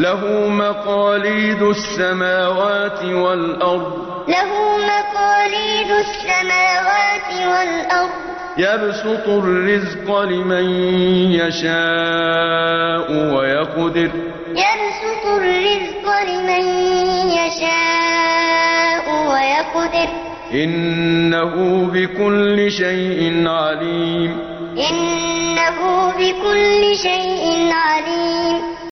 له مقاليد السماوات والأرض. له مقاليد السماوات والأرض. يبسط الرزق لمن يشاء ويقدر. يبسط الرزق لمن يشاء ويقدر. إنه بكل شيء عليم. إنه بكل شيء عليم.